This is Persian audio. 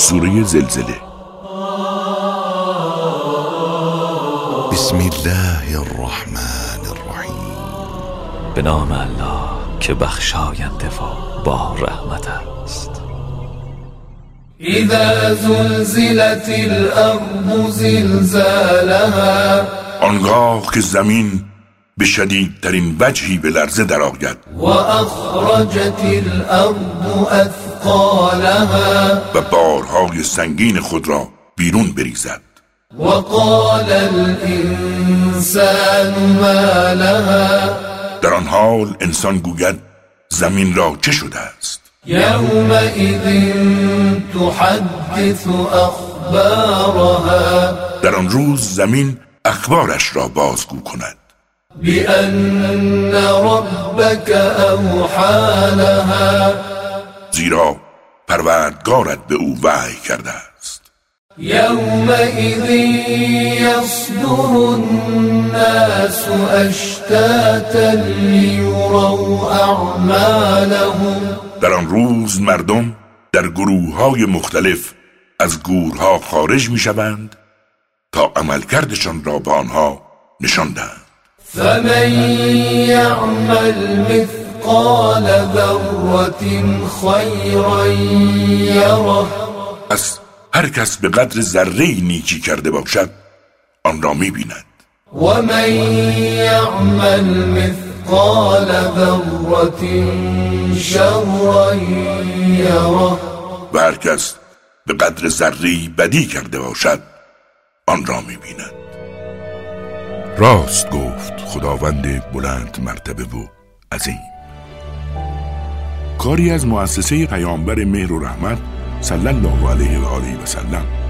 سوره زلزله. بسم الله الرحمن الرحیم. به نام الله که بخشاینده و با رحمت است. اذا زلزلت الارض زلزالها آنگاه که زمین به شدیدترین وجهی به لرزه درآید. و اخرجت الارض اثقالها و بارهای سنگین خود را بیرون بریزد. و قال الانسان ما لها در آن حال انسان گوید زمین را چه شده است؟ يومئذ تحدث اخبارها در آن روز زمین اخبارش را بازگو کند. بأن ربك أوحى لها. زیرا پروردگارت به او وحی کرده است. يومئذ يصدر الناس أشتاتا ليروا أعمالهم در آن روز مردم در گروه های مختلف از گورها خارج می شوند تا عملکردشان را به آنها نشان دهند فمن يعمل مثقال ذرة خيرا يره. از هر کس به قدر ذره نیکی کرده باشد آن را می بیند ومن يعمل مثقال ذرة شرا يره. و هر کس به قدر ذره بدی کرده باشد آن را می بیند راست گفت خداوند بلند مرتبه و عظیم. کاری از مؤسسه پیامبر مهر و رحمت صلی الله علیه و آله و سلم.